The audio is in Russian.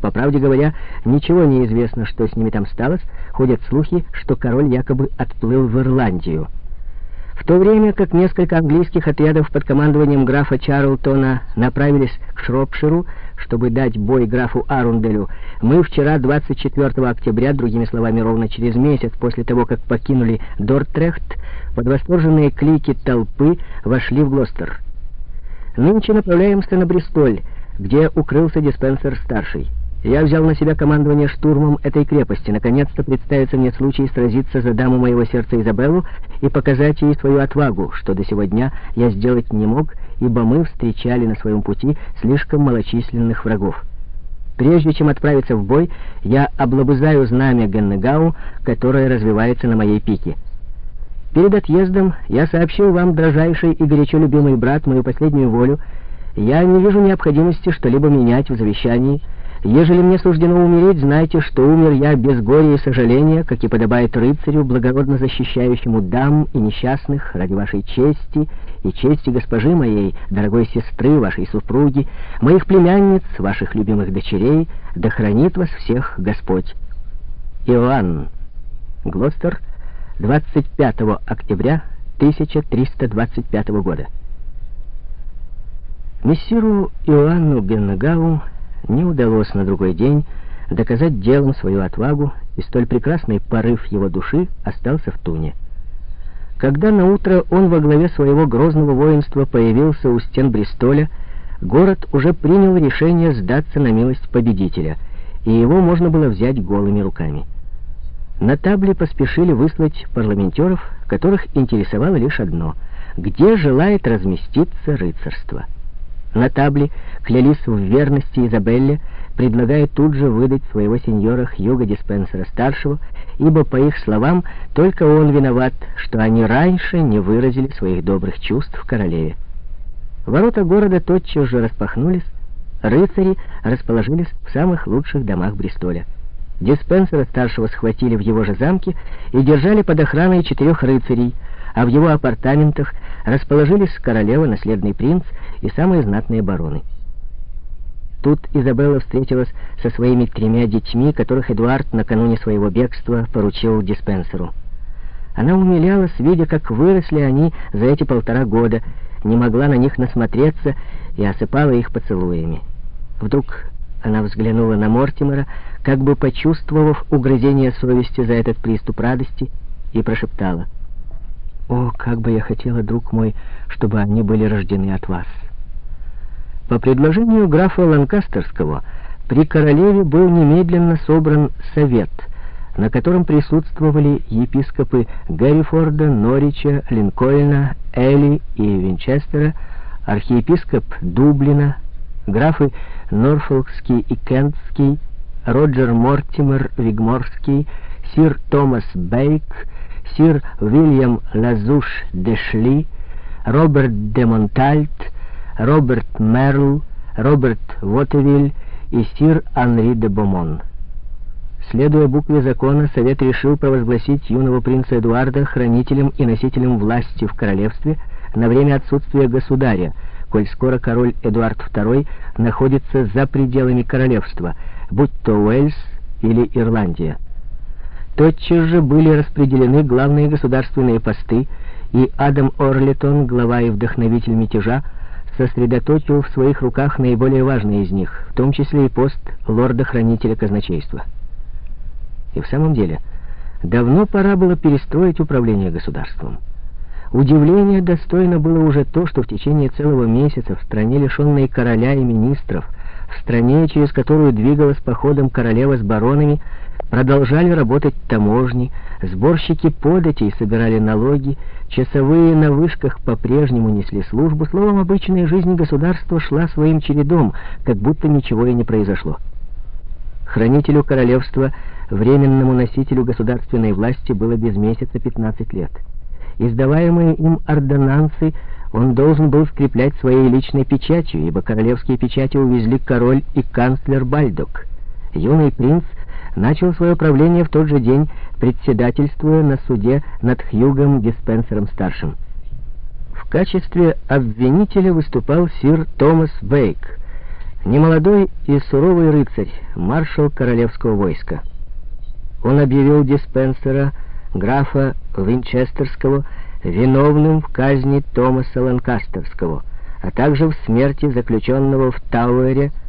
По правде говоря, ничего не известно, что с ними там сталось. Ходят слухи, что король якобы отплыл в Ирландию. В то время как несколько английских отрядов под командованием графа Чарлтона направились к Шропширу, чтобы дать бой графу Арунделю, мы вчера, 24 октября, другими словами, ровно через месяц после того, как покинули Дортрехт, под восторженные клики толпы вошли в Глостер. Нынче направляемся на Бристоль, где укрылся диспенсер-старший. Я взял на себя командование штурмом этой крепости. Наконец-то представится мне случай сразиться за даму моего сердца Изабеллу и показать ей свою отвагу, что до сего дня я сделать не мог, ибо мы встречали на своем пути слишком малочисленных врагов. Прежде чем отправиться в бой, я облобызаю знамя Геннегау, которое развивается на моей пике. Перед отъездом я сообщил вам, дрожайший и горячо любимый брат, мою последнюю волю. Я не вижу необходимости что-либо менять в завещании, Ежели мне суждено умереть, знайте, что умер я без горя и сожаления, как и подобает рыцарю, благородно защищающему дам и несчастных ради вашей чести и чести госпожи моей, дорогой сестры, вашей супруги, моих племянниц, ваших любимых дочерей, да хранит вас всех Господь. Иоанн. Глостер, 25 октября 1325 года. Мессиру Иоанну Геннегау не удалось на другой день доказать делом свою отвагу, и столь прекрасный порыв его души остался в Туне. Когда на утро он во главе своего грозного воинства появился у стен Бристоля, город уже принял решение сдаться на милость победителя, и его можно было взять голыми руками. На табле поспешили выслать парламентеров, которых интересовало лишь одно — где желает разместиться рыцарство. На табле клялись в верности Изабелле, предлагая тут же выдать своего сеньора Хьюга Диспенсера-старшего, ибо, по их словам, только он виноват, что они раньше не выразили своих добрых чувств королеве. Ворота города тотчас же распахнулись, рыцари расположились в самых лучших домах Бристоля. Диспенсера-старшего схватили в его же замке и держали под охраной четырех рыцарей, а в его апартаментах расположились королева, наследный принц и самые знатные бароны. Тут Изабелла встретилась со своими тремя детьми, которых Эдуард накануне своего бегства поручил диспенсеру. Она умилялась, видя, как выросли они за эти полтора года, не могла на них насмотреться и осыпала их поцелуями. Вдруг она взглянула на Мортимера, как бы почувствовав угрызение совести за этот приступ радости, и прошептала — о, как бы я хотела, друг мой, чтобы они были рождены от вас. По предложению графа Ланкастерского при королеве был немедленно собран совет, на котором присутствовали епископы Гэррифорда, Норича, Линкольна, Элли и Винчестера, архиепископ Дублина, графы Норфолкский и Кентский, Роджер Мортимер Вигморский, сир Томас Бейк, сир Уильям Лазуш де Шли, Роберт де Монтальт, Роберт Мерл, Роберт Вотевиль и сир Анри де Бомон. Следуя букве закона, Совет решил провозгласить юного принца Эдуарда хранителем и носителем власти в королевстве на время отсутствия государя, коль скоро король Эдуард II находится за пределами королевства, будь то Уэльс или Ирландия. Тотчас же были распределены главные государственные посты, и Адам Орлитон, глава и вдохновитель мятежа, сосредоточил в своих руках наиболее важные из них, в том числе и пост лорда-хранителя казначейства. И в самом деле, давно пора было перестроить управление государством. Удивление достойно было уже то, что в течение целого месяца в стране, лишенной короля и министров, в стране, через которую двигалась походом королева с баронами, Продолжали работать таможни, сборщики податей собирали налоги, часовые на вышках по-прежнему несли службу. Словом, обычная жизнь государства шла своим чередом, как будто ничего и не произошло. Хранителю королевства, временному носителю государственной власти, было без месяца 15 лет. Издаваемые им ордонансы он должен был скреплять своей личной печатью, ибо королевские печати увезли король и канцлер Бальдок. Юный принц начал свое правление в тот же день, председательствуя на суде над Хьюгом Диспенсером-старшим. В качестве обвинителя выступал сир Томас Бейк, немолодой и суровый рыцарь, маршал королевского войска. Он объявил диспенсера, графа Винчестерского, виновным в казни Томаса Ланкастерского, а также в смерти заключенного в Тауэре